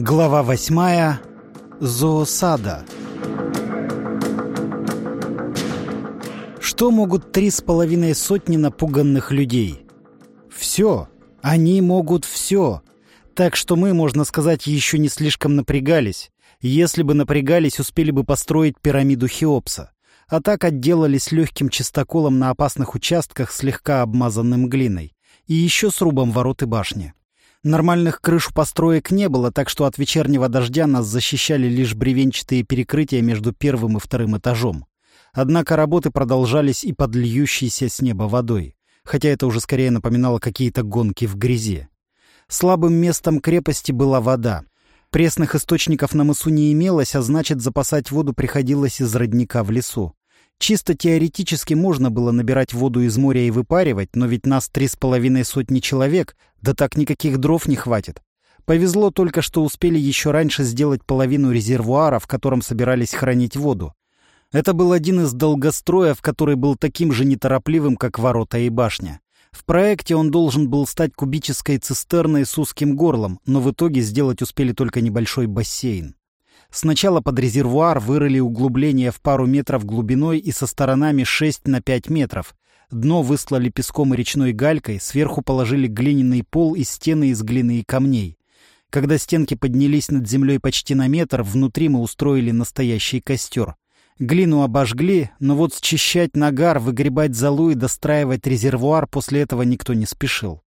Глава восьмая. Зоосада. Что могут три с половиной сотни напуганных людей? Все. Они могут все. Так что мы, можно сказать, еще не слишком напрягались. Если бы напрягались, успели бы построить пирамиду Хеопса. А так отделались легким чистоколом на опасных участках, слегка обмазанным глиной. И еще срубом ворот и башни. Нормальных крыш построек не было, так что от вечернего дождя нас защищали лишь бревенчатые перекрытия между первым и вторым этажом. Однако работы продолжались и под льющейся с неба водой, хотя это уже скорее напоминало какие-то гонки в грязи. Слабым местом крепости была вода. Пресных источников на мысу не имелось, а значит, запасать воду приходилось из родника в лесу. Чисто теоретически можно было набирать воду из моря и выпаривать, но ведь нас три с половиной сотни человек, да так никаких дров не хватит. Повезло только, что успели еще раньше сделать половину резервуара, в котором собирались хранить воду. Это был один из долгостроев, который был таким же неторопливым, как ворота и башня. В проекте он должен был стать кубической цистерной с узким горлом, но в итоге сделать успели только небольшой бассейн. Сначала под резервуар вырыли углубление в пару метров глубиной и со сторонами 6 на 5 метров. Дно выслали песком и речной галькой, сверху положили глиняный пол и стены из глины и камней. Когда стенки поднялись над землей почти на метр, внутри мы устроили настоящий костер. Глину обожгли, но вот счищать нагар, выгребать залу и достраивать резервуар после этого никто не спешил.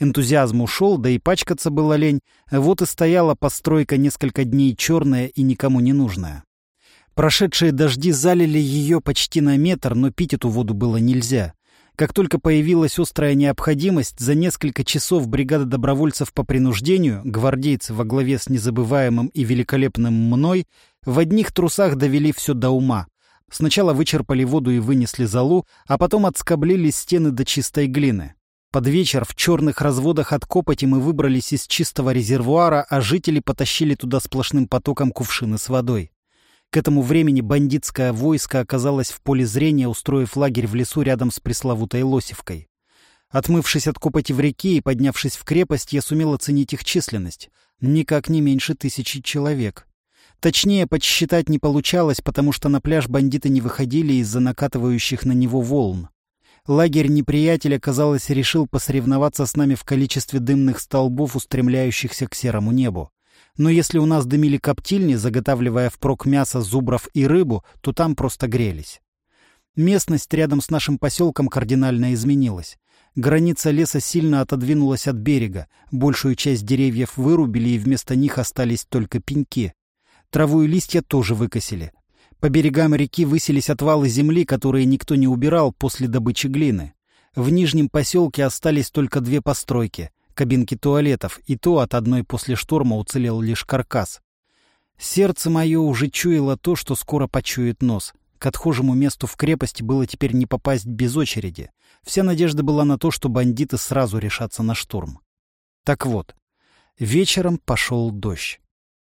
Энтузиазм ушел, да и пачкаться было лень. Вот и стояла постройка несколько дней черная и никому не нужная. Прошедшие дожди залили ее почти на метр, но пить эту воду было нельзя. Как только появилась острая необходимость, за несколько часов бригада добровольцев по принуждению, гвардейцы во главе с незабываемым и великолепным мной, в одних трусах довели все до ума. Сначала вычерпали воду и вынесли залу, а потом отскоблили стены до чистой глины. Под вечер в черных разводах от копоти мы выбрались из чистого резервуара, а жители потащили туда сплошным потоком кувшины с водой. К этому времени бандитское войско оказалось в поле зрения, устроив лагерь в лесу рядом с пресловутой Лосевкой. Отмывшись от копоти в реке и поднявшись в крепость, я сумел оценить их численность. Никак не меньше тысячи человек. Точнее, подсчитать не получалось, потому что на пляж бандиты не выходили из-за накатывающих на него волн. Лагерь неприятеля, казалось, решил посоревноваться с нами в количестве дымных столбов, устремляющихся к серому небу. Но если у нас дымили коптильни, заготавливая впрок мясо, зубров и рыбу, то там просто грелись. Местность рядом с нашим поселком кардинально изменилась. Граница леса сильно отодвинулась от берега, большую часть деревьев вырубили, и вместо них остались только пеньки. Траву и листья тоже выкосили. По берегам реки высились отвалы земли, которые никто не убирал после добычи глины. В нижнем поселке остались только две постройки — кабинки туалетов, и то от одной после шторма уцелел лишь каркас. Сердце мое уже чуяло то, что скоро почует нос. К отхожему месту в крепости было теперь не попасть без очереди. Вся надежда была на то, что бандиты сразу решатся на штурм. Так вот, вечером пошел дождь.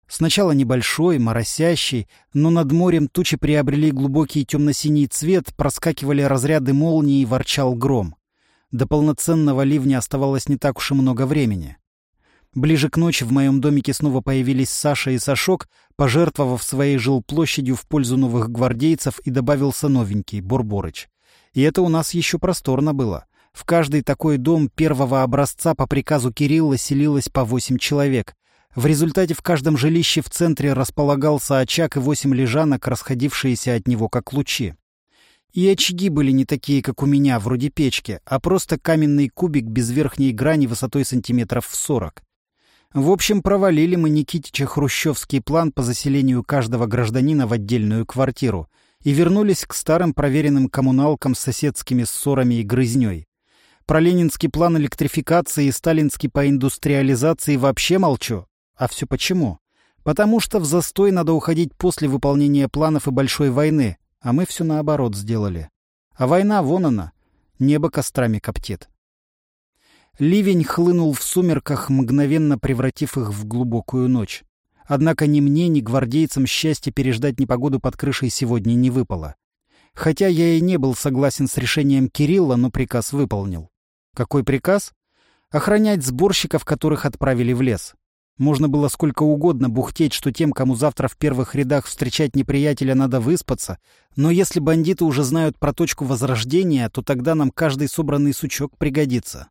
Сначала небольшой, моросящий, но над морем тучи приобрели глубокий темно-синий цвет, проскакивали разряды молнии и ворчал гром. До полноценного ливня оставалось не так уж и много времени. Ближе к ночи в моем домике снова появились Саша и Сашок, пожертвовав своей жилплощадью в пользу новых гвардейцев и добавился новенький, Борборыч. И это у нас еще просторно было. В каждый такой дом первого образца по приказу Кирилла селилось по восемь человек, в результате в каждом жилище в центре располагался очаг и восемь лежанок, расходившиеся от него как лучи. И очаги были не такие, как у меня, вроде печки, а просто каменный кубик без верхней грани высотой сантиметров в сорок. В общем, провалили мы Никитича хрущевский план по заселению каждого гражданина в отдельную квартиру и вернулись к старым проверенным коммуналкам с соседскими ссорами и грызнёй. Про ленинский план электрификации и сталинский по индустриализации вообще молчу, а все почему? Потому что в застой надо уходить после выполнения планов и большой войны, а мы все наоборот сделали. А война, вон она, небо кострами коптит. Ливень хлынул в сумерках, мгновенно превратив их в глубокую ночь. Однако ни мне, ни гвардейцам счастья переждать непогоду под крышей сегодня не выпало. Хотя я и не был согласен с решением Кирилла, но приказ выполнил. Какой приказ? Охранять сборщиков, которых отправили в лес. Можно было сколько угодно бухтеть, что тем, кому завтра в первых рядах встречать неприятеля, надо выспаться, но если бандиты уже знают про точку возрождения, то тогда нам каждый собранный сучок пригодится.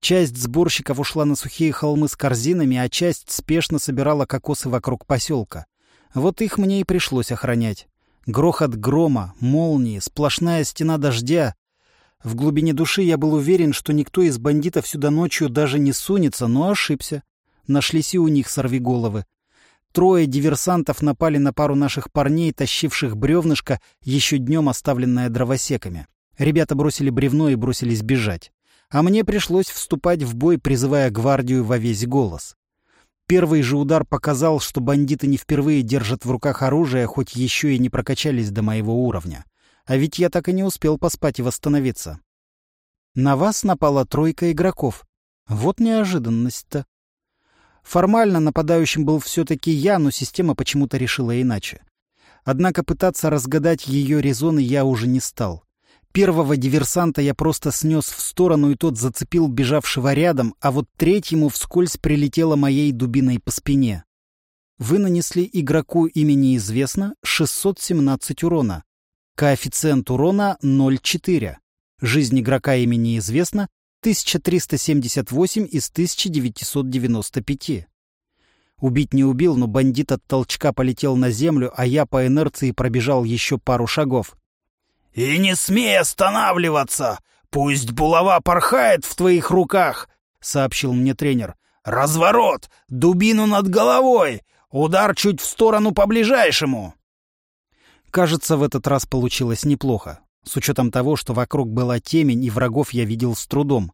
Часть сборщиков ушла на сухие холмы с корзинами, а часть спешно собирала кокосы вокруг поселка. Вот их мне и пришлось охранять. Грохот грома, молнии, сплошная стена дождя. В глубине души я был уверен, что никто из бандитов сюда ночью даже не сунется, но ошибся. Нашлись и у них сорвиголовы. Трое диверсантов напали на пару наших парней, тащивших бревнышко, еще днем оставленное дровосеками. Ребята бросили бревно и бросились бежать. А мне пришлось вступать в бой, призывая гвардию во весь голос. Первый же удар показал, что бандиты не впервые держат в руках оружие, хоть еще и не прокачались до моего уровня. А ведь я так и не успел поспать и восстановиться. На вас напала тройка игроков. Вот неожиданность-то. Формально нападающим был все-таки я, но система почему-то решила иначе. Однако пытаться разгадать ее резоны я уже не стал. Первого диверсанта я просто снес в сторону, и тот зацепил бежавшего рядом, а вот третьему вскользь прилетело моей дубиной по спине. Вы нанесли игроку имени известно 617 урона. Коэффициент урона 0,4. Жизнь игрока имени известно 1378 из 1995. Убить не убил, но бандит от толчка полетел на землю, а я по инерции пробежал еще пару шагов. «И не смей останавливаться! Пусть булава порхает в твоих руках!» — сообщил мне тренер. «Разворот! Дубину над головой! Удар чуть в сторону по ближайшему!» Кажется, в этот раз получилось неплохо с учетом того, что вокруг была темень и врагов я видел с трудом.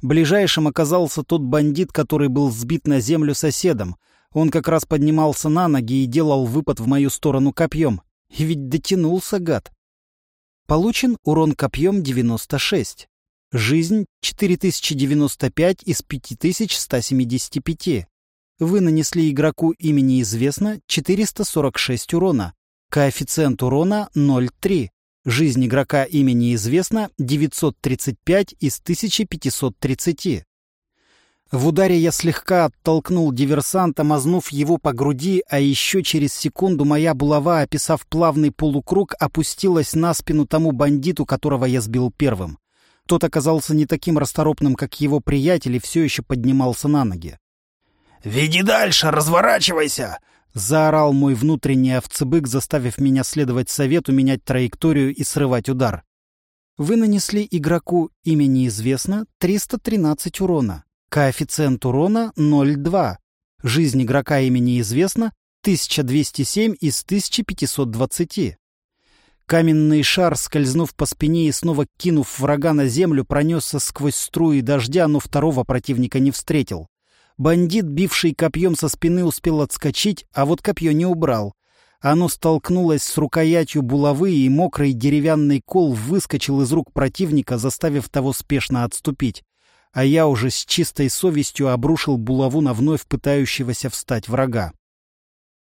Ближайшим оказался тот бандит, который был сбит на землю соседом. Он как раз поднимался на ноги и делал выпад в мою сторону копьем. И ведь дотянулся, гад. Получен урон копьем 96. Жизнь 4095 из 5175. Вы нанесли игроку имени известно 446 урона. Коэффициент урона 0,3. Жизнь игрока имени известна 935 из 1530. В ударе я слегка оттолкнул диверсанта, мазнув его по груди, а еще через секунду моя булава, описав плавный полукруг, опустилась на спину тому бандиту, которого я сбил первым. Тот оказался не таким расторопным, как его приятель, и все еще поднимался на ноги. «Веди дальше, разворачивайся! Заорал мой внутренний овцебык, заставив меня следовать совету, менять траекторию и срывать удар. Вы нанесли игроку имя неизвестно 313 урона. Коэффициент урона 0,2. Жизнь игрока имени известно 1207 из 1520. Каменный шар, скользнув по спине и снова кинув врага на землю, пронесся сквозь струи дождя, но второго противника не встретил. Бандит, бивший копьем со спины, успел отскочить, а вот копье не убрал. Оно столкнулось с рукоятью булавы, и мокрый деревянный кол выскочил из рук противника, заставив того спешно отступить. А я уже с чистой совестью обрушил булаву на вновь пытающегося встать врага.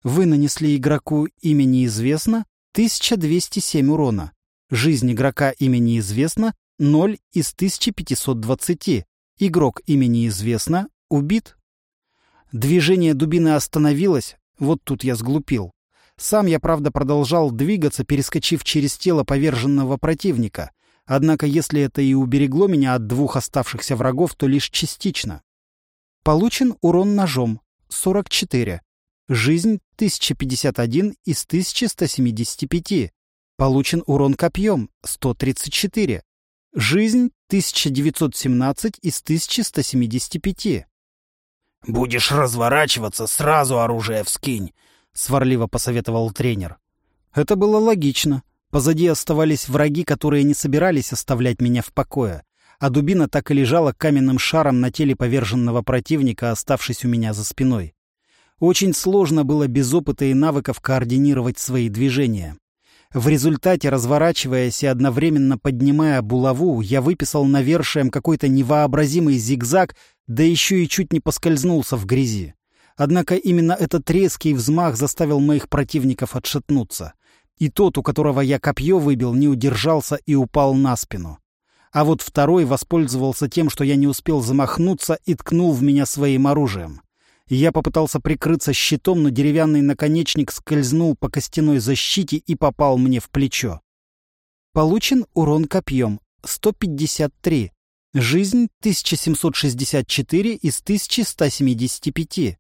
Вы нанесли игроку имя неизвестно 1207 урона. Жизнь игрока имени известно 0 из 1520. Игрок имени известно убит. Движение дубины остановилось, вот тут я сглупил. Сам я, правда, продолжал двигаться, перескочив через тело поверженного противника. Однако, если это и уберегло меня от двух оставшихся врагов, то лишь частично. Получен урон ножом — 44. Жизнь — 1051 из 1175. Получен урон копьем — 134. Жизнь — 1917 из 1175. «Будешь разворачиваться, сразу оружие вскинь!» — сварливо посоветовал тренер. Это было логично. Позади оставались враги, которые не собирались оставлять меня в покое, а дубина так и лежала каменным шаром на теле поверженного противника, оставшись у меня за спиной. Очень сложно было без опыта и навыков координировать свои движения. В результате, разворачиваясь и одновременно поднимая булаву, я выписал навершием какой-то невообразимый зигзаг, да еще и чуть не поскользнулся в грязи. Однако именно этот резкий взмах заставил моих противников отшатнуться. И тот, у которого я копье выбил, не удержался и упал на спину. А вот второй воспользовался тем, что я не успел замахнуться и ткнул в меня своим оружием. Я попытался прикрыться щитом, но деревянный наконечник скользнул по костяной защите и попал мне в плечо. Получен урон копьем 153. Жизнь 1764 из 1175.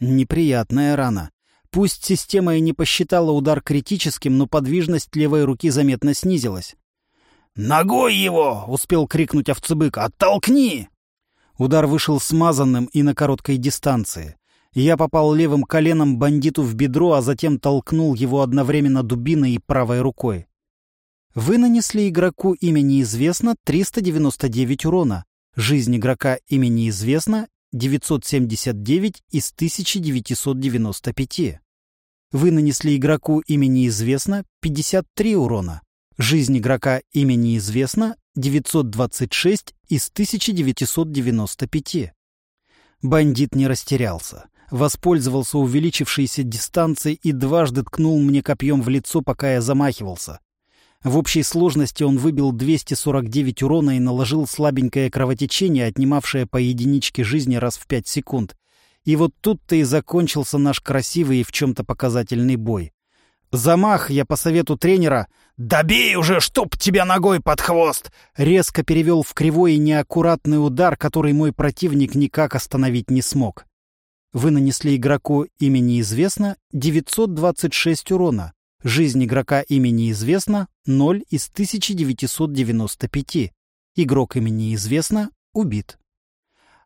Неприятная рана. Пусть система и не посчитала удар критическим, но подвижность левой руки заметно снизилась. «Ногой его!» — успел крикнуть овцебык. «Оттолкни!» Удар вышел смазанным и на короткой дистанции. Я попал левым коленом бандиту в бедро, а затем толкнул его одновременно дубиной и правой рукой. Вы нанесли игроку имя неизвестно 399 урона. Жизнь игрока имя неизвестно 979 из 1995. Вы нанесли игроку имя неизвестно 53 урона. Жизнь игрока имя неизвестно 926 из 1995. Бандит не растерялся. Воспользовался увеличившейся дистанцией и дважды ткнул мне копьем в лицо, пока я замахивался. В общей сложности он выбил 249 урона и наложил слабенькое кровотечение, отнимавшее по единичке жизни раз в 5 секунд. И вот тут-то и закончился наш красивый и в чем-то показательный бой. Замах я по совету тренера «Добей уже, чтоб тебя ногой под хвост!» резко перевел в кривой и неаккуратный удар, который мой противник никак остановить не смог. Вы нанесли игроку имя неизвестно 926 урона. Жизнь игрока имя неизвестно 0 из 1995. Игрок имя неизвестно убит.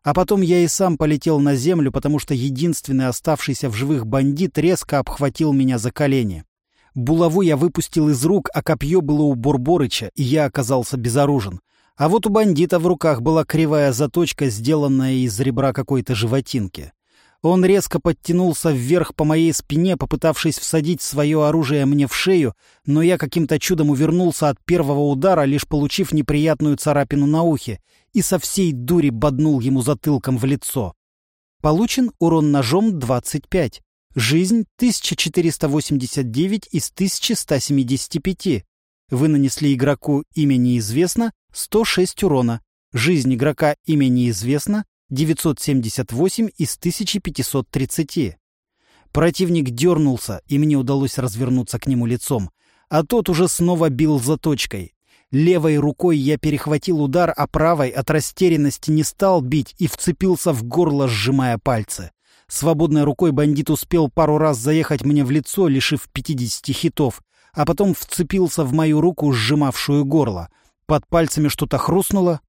А потом я и сам полетел на землю, потому что единственный оставшийся в живых бандит резко обхватил меня за колени. Булаву я выпустил из рук, а копье было у Бурборыча, и я оказался безоружен. А вот у бандита в руках была кривая заточка, сделанная из ребра какой-то животинки. Он резко подтянулся вверх по моей спине, попытавшись всадить свое оружие мне в шею, но я каким-то чудом увернулся от первого удара, лишь получив неприятную царапину на ухе, и со всей дури боднул ему затылком в лицо. Получен урон ножом 25. Жизнь 1489 из 1175. Вы нанесли игроку имя неизвестно 106 урона. Жизнь игрока имя неизвестно 978 из 1530. Противник дернулся, и мне удалось развернуться к нему лицом, а тот уже снова бил заточкой. Левой рукой я перехватил удар, а правой от растерянности не стал бить и вцепился в горло, сжимая пальцы. Свободной рукой бандит успел пару раз заехать мне в лицо, лишив 50 хитов, а потом вцепился в мою руку, сжимавшую горло. Под пальцами что-то хрустнуло.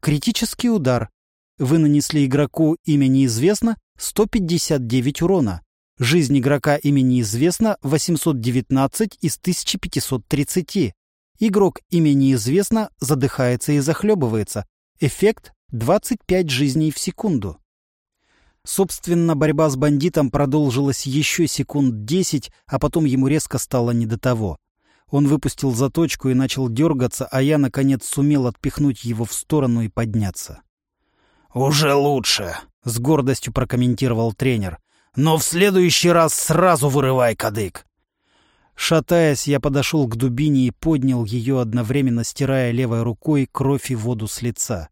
Критический удар. Вы нанесли игроку имя неизвестно 159 урона. Жизнь игрока имя неизвестно 819 из 1530. Игрок имя неизвестно задыхается и захлебывается. Эффект 25 жизней в секунду. Собственно, борьба с бандитом продолжилась еще секунд десять, а потом ему резко стало не до того. Он выпустил заточку и начал дергаться, а я, наконец, сумел отпихнуть его в сторону и подняться. «Уже лучше», — с гордостью прокомментировал тренер. «Но в следующий раз сразу вырывай кадык». Шатаясь, я подошел к дубине и поднял ее, одновременно стирая левой рукой кровь и воду с лица.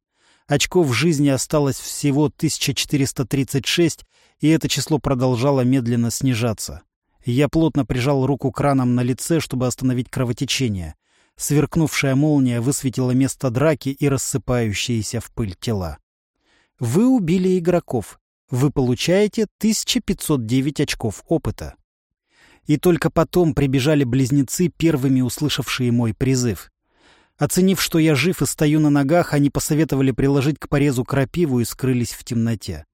Очков жизни осталось всего 1436, и это число продолжало медленно снижаться. Я плотно прижал руку краном на лице, чтобы остановить кровотечение. Сверкнувшая молния высветила место драки и рассыпающиеся в пыль тела. Вы убили игроков. Вы получаете 1509 очков опыта. И только потом прибежали близнецы, первыми услышавшие мой призыв. Оценив, что я жив и стою на ногах, они посоветовали приложить к порезу крапиву и скрылись в темноте.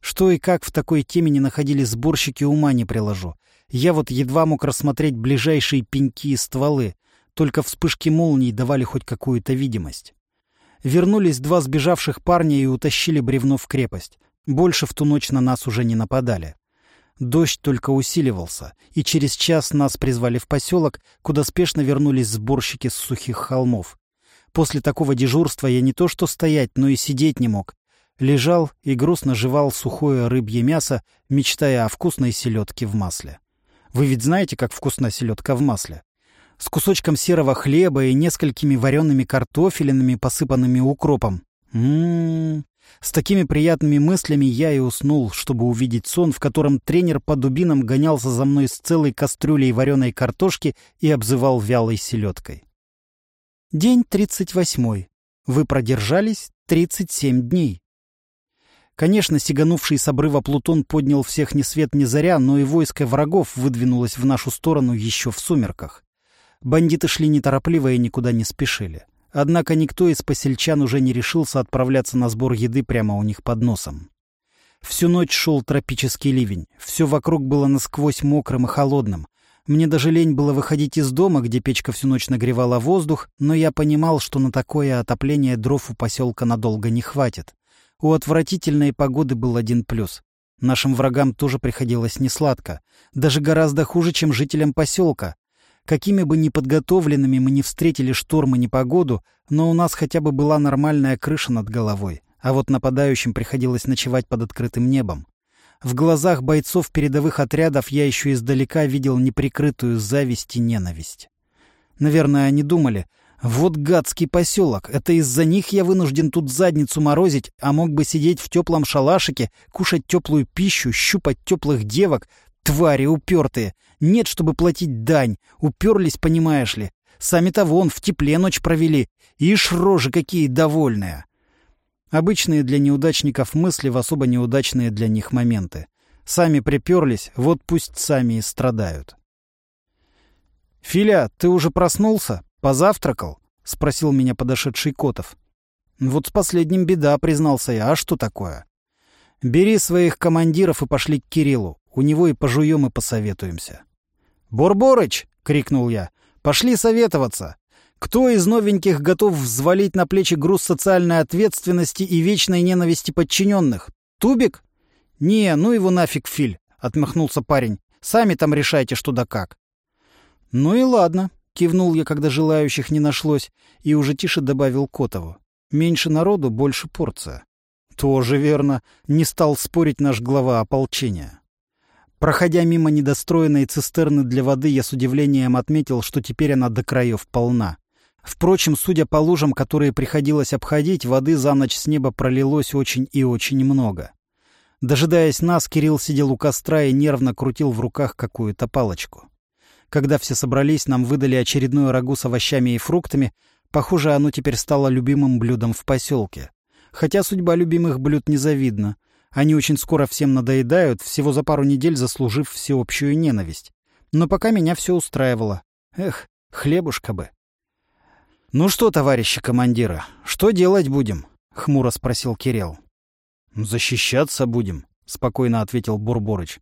Что и как в такой темени находили сборщики, ума не приложу. Я вот едва мог рассмотреть ближайшие пеньки и стволы, только вспышки молний давали хоть какую-то видимость. Вернулись два сбежавших парня и утащили бревно в крепость. Больше в ту ночь на нас уже не нападали. Дождь только усиливался, и через час нас призвали в поселок, куда спешно вернулись сборщики с сухих холмов. После такого дежурства я не то что стоять, но и сидеть не мог. Лежал и грустно жевал сухое рыбье мясо, мечтая о вкусной селедке в масле. Вы ведь знаете, как вкусна селедка в масле? С кусочком серого хлеба и несколькими вареными картофелинами, посыпанными укропом. Ммм, С такими приятными мыслями я и уснул, чтобы увидеть сон, в котором тренер по дубинам гонялся за мной с целой кастрюлей вареной картошки и обзывал вялой селедкой. День тридцать восьмой. Вы продержались тридцать семь дней. Конечно, сиганувший с обрыва Плутон поднял всех ни свет ни заря, но и войско врагов выдвинулось в нашу сторону еще в сумерках. Бандиты шли неторопливо и никуда не спешили. Однако никто из посельчан уже не решился отправляться на сбор еды прямо у них под носом. Всю ночь шел тропический ливень. Все вокруг было насквозь мокрым и холодным. Мне даже лень было выходить из дома, где печка всю ночь нагревала воздух, но я понимал, что на такое отопление дров у поселка надолго не хватит. У отвратительной погоды был один плюс. Нашим врагам тоже приходилось несладко. Даже гораздо хуже, чем жителям поселка. Какими бы неподготовленными мы не встретили шторм и непогоду, но у нас хотя бы была нормальная крыша над головой. А вот нападающим приходилось ночевать под открытым небом. В глазах бойцов передовых отрядов я еще издалека видел неприкрытую зависть и ненависть. Наверное, они думали, вот гадский поселок, это из-за них я вынужден тут задницу морозить, а мог бы сидеть в теплом шалашике, кушать теплую пищу, щупать теплых девок. Твари упертые. Нет, чтобы платить дань. Уперлись, понимаешь ли. Сами-то вон в тепле ночь провели. Ишь, рожи какие довольные. Обычные для неудачников мысли в особо неудачные для них моменты. Сами приперлись, вот пусть сами и страдают. «Филя, ты уже проснулся? Позавтракал?» — спросил меня подошедший Котов. «Вот с последним беда», — признался я. «А что такое?» «Бери своих командиров и пошли к Кириллу. У него и пожуем, и посоветуемся». «Борборыч!» — крикнул я. «Пошли советоваться. Кто из новеньких готов взвалить на плечи груз социальной ответственности и вечной ненависти подчиненных? Тубик? Не, ну его нафиг, Филь, отмахнулся парень. Сами там решайте, что да как. Ну и ладно, кивнул я, когда желающих не нашлось, и уже тише добавил Котову. Меньше народу, больше порция. Тоже верно, не стал спорить наш глава ополчения. Проходя мимо недостроенной цистерны для воды, я с удивлением отметил, что теперь она до краев полна. Впрочем, судя по лужам, которые приходилось обходить, воды за ночь с неба пролилось очень и очень много. Дожидаясь нас, Кирилл сидел у костра и нервно крутил в руках какую-то палочку. Когда все собрались, нам выдали очередное рагу с овощами и фруктами. Похоже, оно теперь стало любимым блюдом в поселке. Хотя судьба любимых блюд незавидна. Они очень скоро всем надоедают, всего за пару недель заслужив всеобщую ненависть. Но пока меня все устраивало. Эх, хлебушка бы. «Ну что, товарищи командира, что делать будем?» — хмуро спросил Кирилл. «Защищаться будем», — спокойно ответил Бурборыч.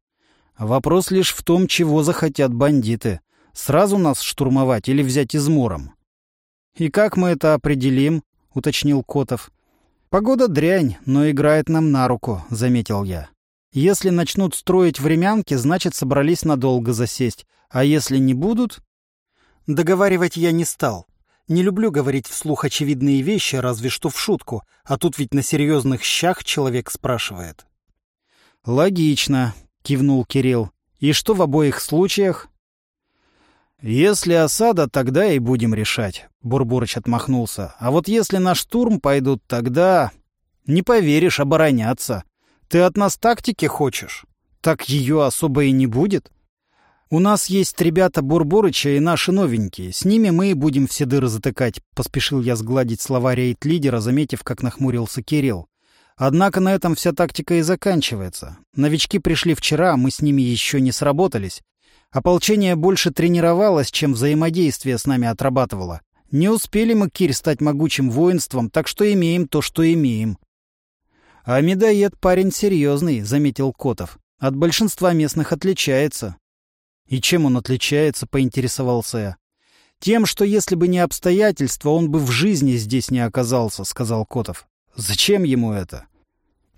«Вопрос лишь в том, чего захотят бандиты. Сразу нас штурмовать или взять измором?» «И как мы это определим?» — уточнил Котов. «Погода дрянь, но играет нам на руку», — заметил я. «Если начнут строить времянки, значит, собрались надолго засесть. А если не будут...» Договаривать я не стал. Не люблю говорить вслух очевидные вещи, разве что в шутку, а тут ведь на серьезных щах человек спрашивает. «Логично», — кивнул Кирилл. «И что в обоих случаях?» «Если осада, тогда и будем решать», — Бурбурыч отмахнулся. «А вот если на штурм пойдут, тогда...» «Не поверишь, обороняться. Ты от нас тактики хочешь? Так ее особо и не будет. «У нас есть ребята Бурборыча и наши новенькие. С ними мы и будем все дыры затыкать», — поспешил я сгладить слова рейд-лидера, заметив, как нахмурился Кирилл. Однако на этом вся тактика и заканчивается. Новички пришли вчера, мы с ними еще не сработались. Ополчение больше тренировалось, чем взаимодействие с нами отрабатывало. Не успели мы, Кирь, стать могучим воинством, так что имеем то, что имеем. — А медоед парень серьезный, — заметил Котов. — От большинства местных отличается. «И чем он отличается?» — поинтересовался я. «Тем, что если бы не обстоятельства, он бы в жизни здесь не оказался», — сказал Котов. «Зачем ему это?»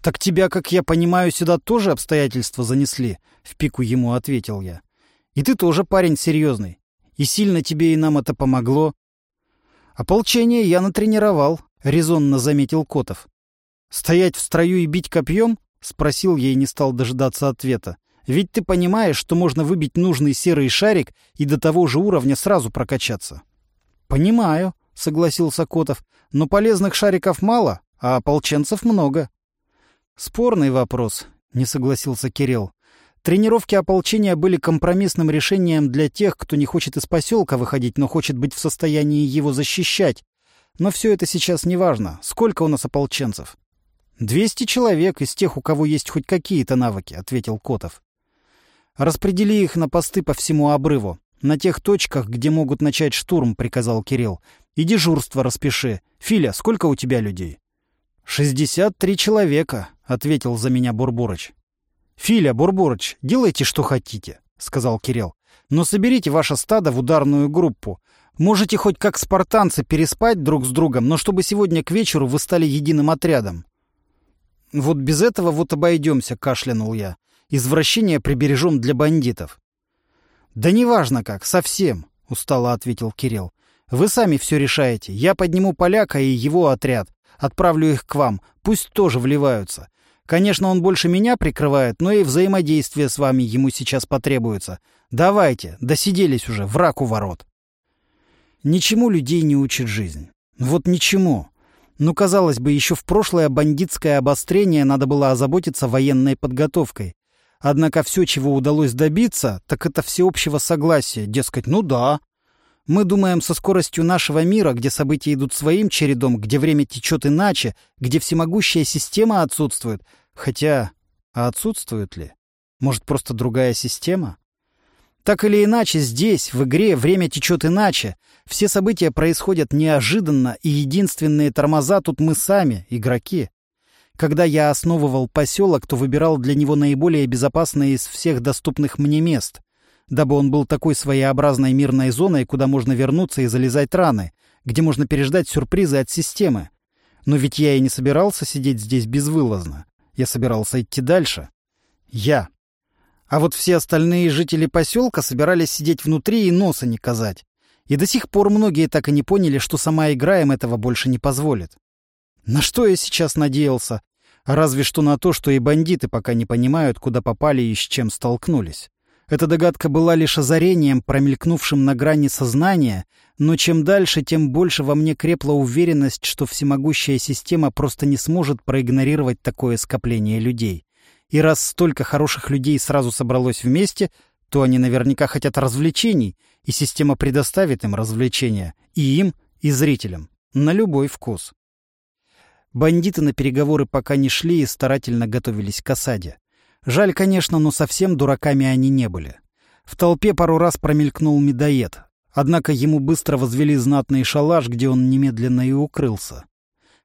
«Так тебя, как я понимаю, сюда тоже обстоятельства занесли», — в пику ему ответил я. «И ты тоже парень серьезный. И сильно тебе и нам это помогло». «Ополчение я натренировал», — резонно заметил Котов. «Стоять в строю и бить копьем?» — спросил я и не стал дожидаться ответа. Ведь ты понимаешь, что можно выбить нужный серый шарик и до того же уровня сразу прокачаться. Понимаю, согласился Котов. Но полезных шариков мало, а ополченцев много. Спорный вопрос, не согласился Кирилл. Тренировки ополчения были компромиссным решением для тех, кто не хочет из поселка выходить, но хочет быть в состоянии его защищать. Но все это сейчас не важно. Сколько у нас ополченцев? «Двести человек из тех, у кого есть хоть какие-то навыки», — ответил Котов. «Распредели их на посты по всему обрыву. На тех точках, где могут начать штурм», — приказал Кирилл. «И дежурство распиши. Филя, сколько у тебя людей?» «Шестьдесят три человека», — ответил за меня Бурбурыч. «Филя, Бурбурыч, делайте, что хотите», — сказал Кирилл. «Но соберите ваше стадо в ударную группу. Можете хоть как спартанцы переспать друг с другом, но чтобы сегодня к вечеру вы стали единым отрядом». «Вот без этого вот обойдемся», — кашлянул я. «Извращение прибережем для бандитов». «Да неважно как, совсем», — устало ответил Кирилл. «Вы сами все решаете. Я подниму поляка и его отряд. Отправлю их к вам. Пусть тоже вливаются. Конечно, он больше меня прикрывает, но и взаимодействие с вами ему сейчас потребуется. Давайте, досиделись уже, враг у ворот. Ничему людей не учит жизнь. Вот ничему. Ну, казалось бы, еще в прошлое бандитское обострение надо было озаботиться военной подготовкой. Однако все, чего удалось добиться, так это всеобщего согласия. Дескать, ну да. Мы думаем со скоростью нашего мира, где события идут своим чередом, где время течет иначе, где всемогущая система отсутствует. Хотя, а отсутствует ли? Может, просто другая система? Так или иначе, здесь, в игре, время течет иначе. Все события происходят неожиданно, и единственные тормоза тут мы сами, игроки. Когда я основывал поселок, то выбирал для него наиболее безопасное из всех доступных мне мест, дабы он был такой своеобразной мирной зоной, куда можно вернуться и залезать раны, где можно переждать сюрпризы от системы. Но ведь я и не собирался сидеть здесь безвылазно. Я собирался идти дальше. Я. А вот все остальные жители поселка собирались сидеть внутри и носа не казать. И до сих пор многие так и не поняли, что сама игра им этого больше не позволит. На что я сейчас надеялся? Разве что на то, что и бандиты пока не понимают, куда попали и с чем столкнулись. Эта догадка была лишь озарением, промелькнувшим на грани сознания, но чем дальше, тем больше во мне крепла уверенность, что всемогущая система просто не сможет проигнорировать такое скопление людей. И раз столько хороших людей сразу собралось вместе, то они наверняка хотят развлечений, и система предоставит им развлечения, и им, и зрителям, на любой вкус. Бандиты на переговоры пока не шли и старательно готовились к осаде. Жаль, конечно, но совсем дураками они не были. В толпе пару раз промелькнул медоед, однако ему быстро возвели знатный шалаш, где он немедленно и укрылся.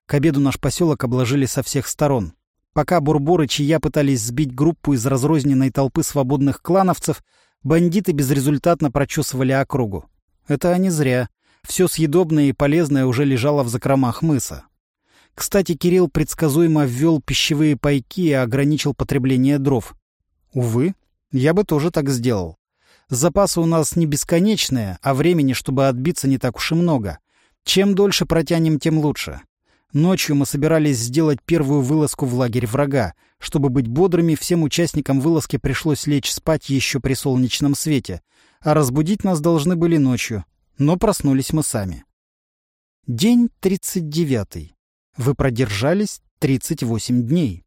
К обеду наш поселок обложили со всех сторон. Пока Бурборыч и я пытались сбить группу из разрозненной толпы свободных клановцев, бандиты безрезультатно прочесывали округу. Это они зря. Все съедобное и полезное уже лежало в закромах мыса. Кстати, Кирилл предсказуемо ввел пищевые пайки и ограничил потребление дров. Увы, я бы тоже так сделал. Запасы у нас не бесконечные, а времени, чтобы отбиться, не так уж и много. Чем дольше протянем, тем лучше. Ночью мы собирались сделать первую вылазку в лагерь врага. Чтобы быть бодрыми, всем участникам вылазки пришлось лечь спать еще при солнечном свете, а разбудить нас должны были ночью. Но проснулись мы сами. День тридцать девятый. Вы продержались 38 дней.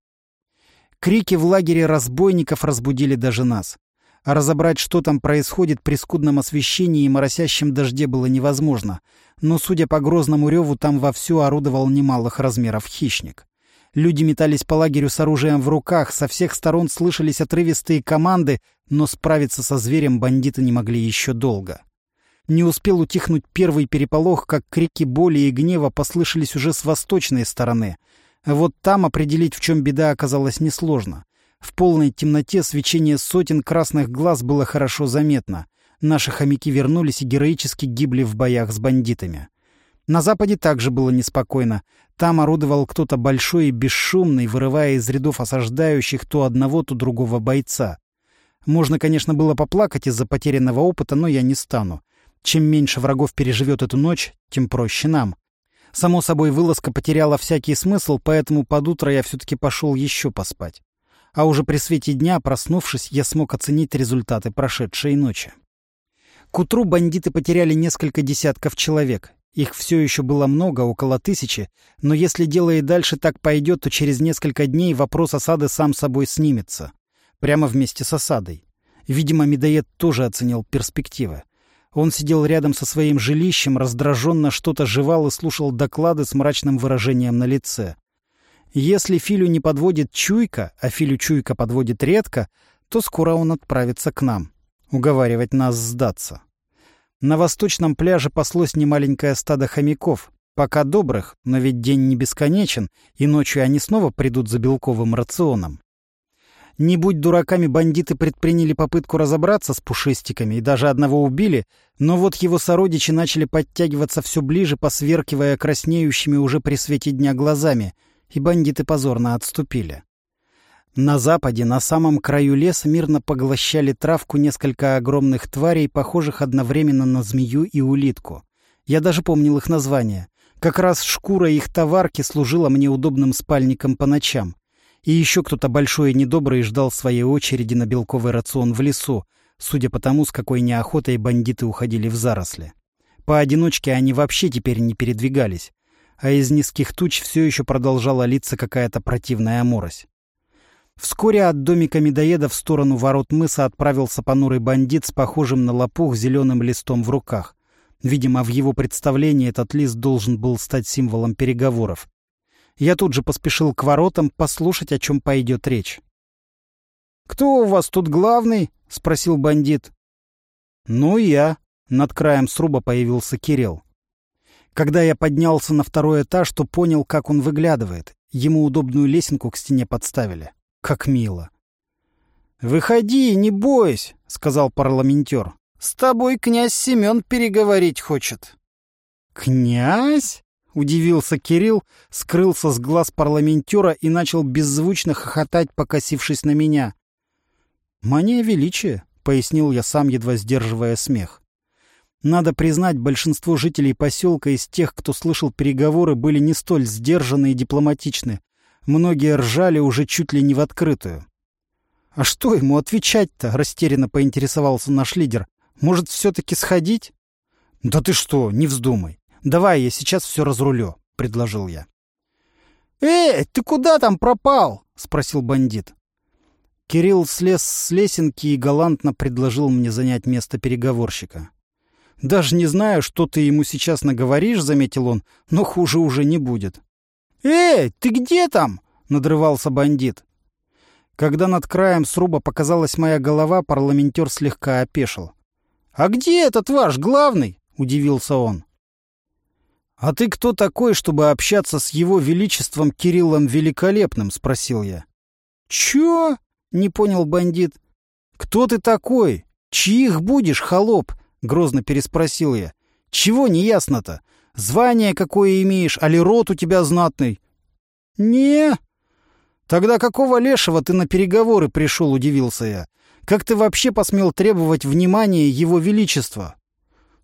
Крики в лагере разбойников разбудили даже нас. А разобрать, что там происходит при скудном освещении и моросящем дожде было невозможно. Но, судя по грозному реву, там вовсю орудовал немалых размеров хищник. Люди метались по лагерю с оружием в руках, со всех сторон слышались отрывистые команды, но справиться со зверем бандиты не могли еще долго. Не успел утихнуть первый переполох, как крики боли и гнева послышались уже с восточной стороны. вот там определить, в чем беда, оказалось несложно. В полной темноте свечение сотен красных глаз было хорошо заметно. Наши хомяки вернулись и героически гибли в боях с бандитами. На западе также было неспокойно. Там орудовал кто-то большой и бесшумный, вырывая из рядов осаждающих то одного, то другого бойца. Можно, конечно, было поплакать из-за потерянного опыта, но я не стану. Чем меньше врагов переживет эту ночь, тем проще нам. Само собой, вылазка потеряла всякий смысл, поэтому под утро я все-таки пошел еще поспать. А уже при свете дня, проснувшись, я смог оценить результаты прошедшей ночи. К утру бандиты потеряли несколько десятков человек. Их все еще было много, около тысячи, но если дело и дальше так пойдет, то через несколько дней вопрос осады сам собой снимется. Прямо вместе с осадой. Видимо, медоед тоже оценил перспективы. Он сидел рядом со своим жилищем, раздраженно что-то жевал и слушал доклады с мрачным выражением на лице. Если Филю не подводит чуйка, а Филю чуйка подводит редко, то скоро он отправится к нам, уговаривать нас сдаться. На восточном пляже паслось немаленькое стадо хомяков, пока добрых, но ведь день не бесконечен, и ночью они снова придут за белковым рационом. Не будь дураками, бандиты предприняли попытку разобраться с пушистиками и даже одного убили, но вот его сородичи начали подтягиваться все ближе, посверкивая краснеющими уже при свете дня глазами, и бандиты позорно отступили. На западе, на самом краю леса, мирно поглощали травку несколько огромных тварей, похожих одновременно на змею и улитку. Я даже помнил их название. Как раз шкура их товарки служила мне удобным спальником по ночам. И еще кто-то большой и недобрый ждал своей очереди на белковый рацион в лесу, судя по тому, с какой неохотой бандиты уходили в заросли. Поодиночке они вообще теперь не передвигались, а из низких туч все еще продолжала литься какая-то противная морось. Вскоре от домика медоеда в сторону ворот мыса отправился понурый бандит с похожим на лопух зеленым листом в руках. Видимо, в его представлении этот лист должен был стать символом переговоров. Я тут же поспешил к воротам послушать, о чем пойдет речь. «Кто у вас тут главный?» — спросил бандит. «Ну, я». Над краем сруба появился Кирилл. Когда я поднялся на второй этаж, то понял, как он выглядывает. Ему удобную лесенку к стене подставили. Как мило. «Выходи, не бойся», — сказал парламентер. «С тобой князь Семен переговорить хочет». «Князь?» — удивился Кирилл, скрылся с глаз парламентера и начал беззвучно хохотать, покосившись на меня. «Мания величия», — пояснил я сам, едва сдерживая смех. Надо признать, большинство жителей поселка из тех, кто слышал переговоры, были не столь сдержаны и дипломатичны, Многие ржали уже чуть ли не в открытую. «А что ему отвечать-то?» — растерянно поинтересовался наш лидер. «Может, все-таки сходить?» «Да ты что, не вздумай. Давай я сейчас все разрулю», — предложил я. «Эй, ты куда там пропал?» — спросил бандит. Кирилл слез с лесенки и галантно предложил мне занять место переговорщика. «Даже не знаю, что ты ему сейчас наговоришь», — заметил он, — «но хуже уже не будет». «Эй, ты где там?» — надрывался бандит. Когда над краем сруба показалась моя голова, парламентер слегка опешил. «А где этот ваш главный?» — удивился он. «А ты кто такой, чтобы общаться с его величеством Кириллом Великолепным?» — спросил я. «Чё?» — не понял бандит. «Кто ты такой? Чьих будешь, холоп?» — грозно переспросил я. «Чего не ясно-то? Звание какое имеешь, али рот у тебя знатный?» «Не». «Тогда какого лешего ты на переговоры пришел?» — удивился я. «Как ты вообще посмел требовать внимания его величества?»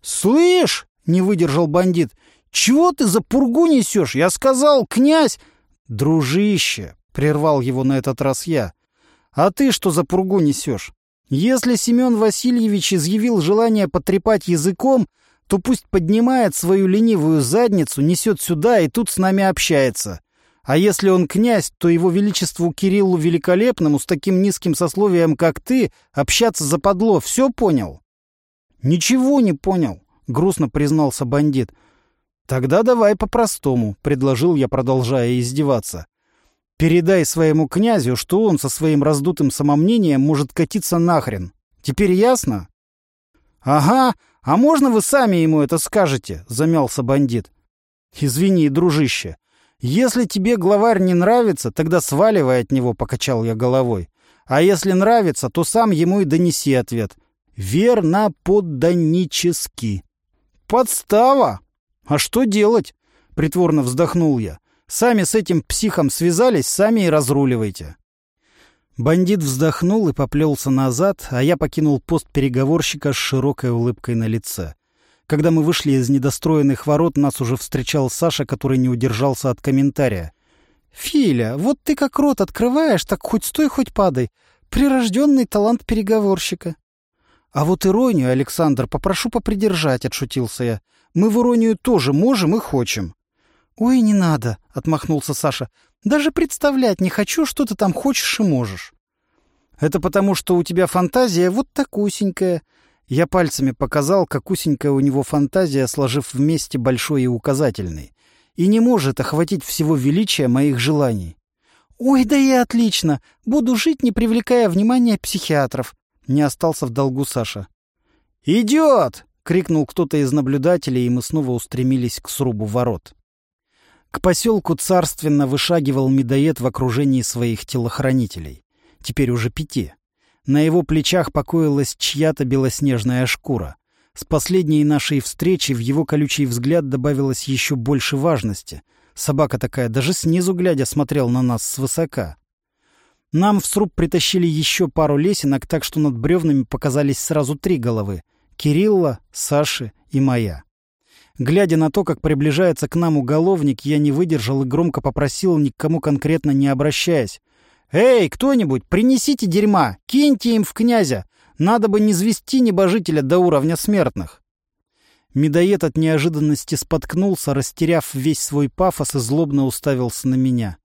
«Слышь!» — не выдержал бандит. «Чего ты за пургу несешь? Я сказал, князь...» «Дружище!» — прервал его на этот раз я. «А ты что за пургу несешь? Если Семен Васильевич изъявил желание потрепать языком, то пусть поднимает свою ленивую задницу, несет сюда и тут с нами общается. А если он князь, то его величеству Кириллу Великолепному с таким низким сословием, как ты, общаться западло. Все понял? Ничего не понял, грустно признался бандит. Тогда давай по-простому, предложил я, продолжая издеваться. Передай своему князю, что он со своим раздутым самомнением может катиться нахрен. Теперь ясно? Ага, а можно вы сами ему это скажете? Замялся бандит. Извини, дружище, «Если тебе главарь не нравится, тогда сваливай от него», — покачал я головой. «А если нравится, то сам ему и донеси ответ. Верно подданически». «Подстава! А что делать?» — притворно вздохнул я. «Сами с этим психом связались, сами и разруливайте». Бандит вздохнул и поплелся назад, а я покинул пост переговорщика с широкой улыбкой на лице. Когда мы вышли из недостроенных ворот, нас уже встречал Саша, который не удержался от комментария. «Филя, вот ты как рот открываешь, так хоть стой, хоть падай. Прирожденный талант переговорщика». «А вот иронию, Александр, попрошу попридержать», — отшутился я. Мы в Иронию тоже можем и хочем». «Ой, не надо», — отмахнулся Саша. «Даже представлять не хочу, что ты там хочешь и можешь». «Это потому, что у тебя фантазия вот такусенькая». Я пальцами показал, какусенькая у него фантазия, сложив вместе большой и указательный. И не может охватить всего величия моих желаний. «Ой, да и отлично! Буду жить, не привлекая внимания психиатров!» Не остался в долгу Саша. «Идет!» — крикнул кто-то из наблюдателей, и мы снова устремились к срубу ворот. К поселку царственно вышагивал медоед в окружении своих телохранителей. Теперь уже пяти. На его плечах покоилась чья-то белоснежная шкура. С последней нашей встречи в его колючий взгляд добавилось еще больше важности — Собака такая, даже снизу глядя, смотрел на нас свысока. Нам в сруб притащили еще пару лесенок, так что над бревнами показались сразу три головы — Кирилла, Саши и моя. Глядя на то, как приближается к нам уголовник, я не выдержал и громко попросил, никому конкретно не обращаясь. «Эй, кто-нибудь, принесите дерьма, киньте им в князя! Надо бы не звести небожителя до уровня смертных!» Медоед от неожиданности споткнулся, растеряв весь свой пафос и злобно уставился на меня.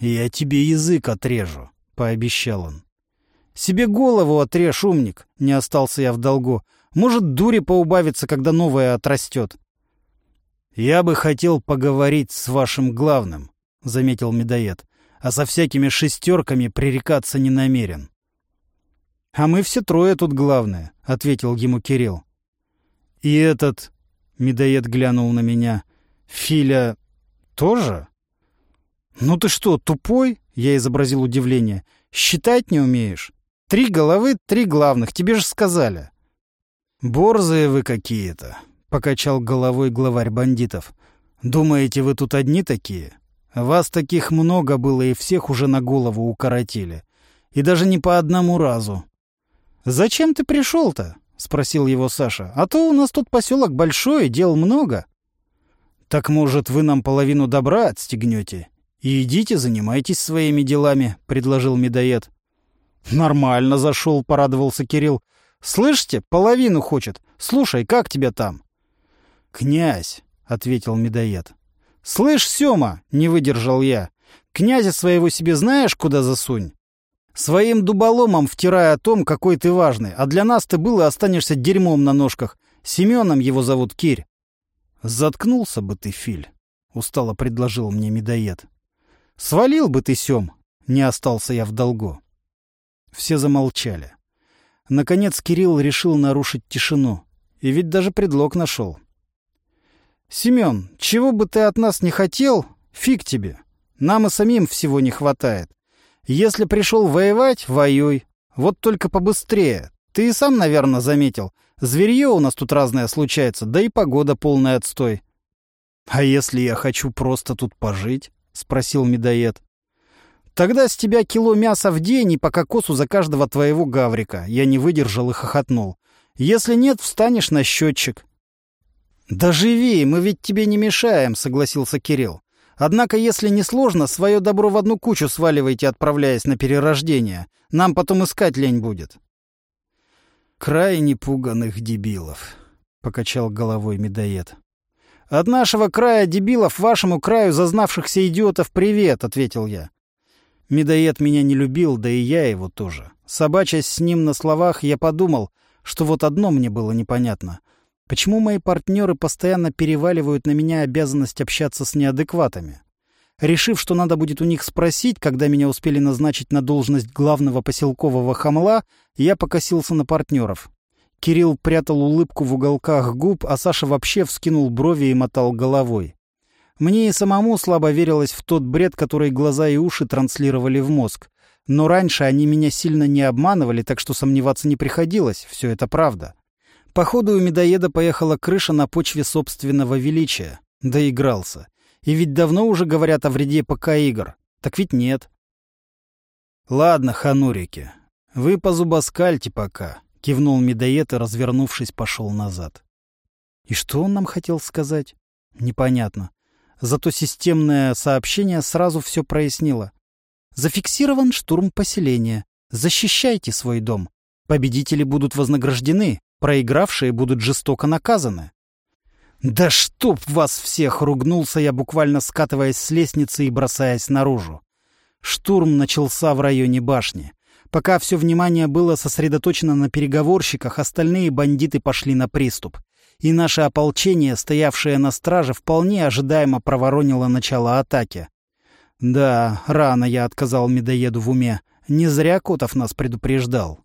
«Я тебе язык отрежу», — пообещал он. «Себе голову отрежь, умник», — не остался я в долгу. «Может, дури поубавится, когда новое отрастет». «Я бы хотел поговорить с вашим главным», — заметил медоед, «а со всякими шестерками пререкаться не намерен». «А мы все трое тут главные», — ответил ему Кирилл. «И этот...» — медоед глянул на меня. «Филя... тоже?» «Ну ты что, тупой?» — я изобразил удивление. «Считать не умеешь? Три головы, три главных, тебе же сказали». «Борзые вы какие-то», — покачал головой главарь бандитов. «Думаете, вы тут одни такие? Вас таких много было, и всех уже на голову укоротили. И даже не по одному разу». «Зачем ты пришел-то?» — спросил его Саша. «А то у нас тут поселок большой, дел много». «Так, может, вы нам половину добра отстегнете? И идите, занимайтесь своими делами», — предложил медоед. «Нормально зашел», — порадовался Кирилл. «Слышите, половину хочет. Слушай, как тебя там?» «Князь», — ответил медоед. «Слышь, Сёма», — не выдержал я, — «князя своего себе знаешь, куда засунь?» Своим дуболомом втирая о том, какой ты важный, а для нас ты был и останешься дерьмом на ножках. Семеном его зовут Кирь. Заткнулся бы ты, Филь, — устало предложил мне медоед. Свалил бы ты, Сем, не остался я в долгу. Все замолчали. Наконец Кирилл решил нарушить тишину. И ведь даже предлог нашел. «Семен, чего бы ты от нас не хотел, фиг тебе. Нам и самим всего не хватает. Если пришел воевать, воюй. Вот только побыстрее. Ты и сам, наверное, заметил. Зверье у нас тут разное случается, да и погода полный отстой. — А если я хочу просто тут пожить? — спросил медоед. — Тогда с тебя кило мяса в день и по кокосу за каждого твоего гаврика. Я не выдержал и хохотнул. Если нет, встанешь на счетчик. — Да живи, мы ведь тебе не мешаем, — согласился Кирилл. Однако, если не сложно, свое добро в одну кучу сваливайте, отправляясь на перерождение. Нам потом искать лень будет. «Крайне пуганных дебилов», — покачал головой медоед. «От нашего края дебилов вашему краю зазнавшихся идиотов привет», — ответил я. Медоед меня не любил, да и я его тоже. Собачась с ним на словах, я подумал, что вот одно мне было непонятно. Почему мои партнеры постоянно переваливают на меня обязанность общаться с неадекватами? Решив, что надо будет у них спросить, когда меня успели назначить на должность главного поселкового хамла, я покосился на партнеров. Кирилл прятал улыбку в уголках губ, а Саша вообще вскинул брови и мотал головой. Мне и самому слабо верилось в тот бред, который глаза и уши транслировали в мозг. Но раньше они меня сильно не обманывали, так что сомневаться не приходилось, все это правда. Походу, у медоеда поехала крыша на почве собственного величия. Доигрался. И ведь давно уже говорят о вреде ПК-игр. Так ведь нет. «Ладно, ханурики, вы позубоскальте пока», — кивнул медоед и, развернувшись, пошел назад. И что он нам хотел сказать? Непонятно. Зато системное сообщение сразу все прояснило. Зафиксирован штурм поселения. Защищайте свой дом. Победители будут вознаграждены. Проигравшие будут жестоко наказаны. «Да чтоб вас всех!» — ругнулся я, буквально скатываясь с лестницы и бросаясь наружу. Штурм начался в районе башни. Пока все внимание было сосредоточено на переговорщиках, остальные бандиты пошли на приступ. И наше ополчение, стоявшее на страже, вполне ожидаемо проворонило начало атаки. Да, рано я отказал медоеду в уме. Не зря Котов нас предупреждал.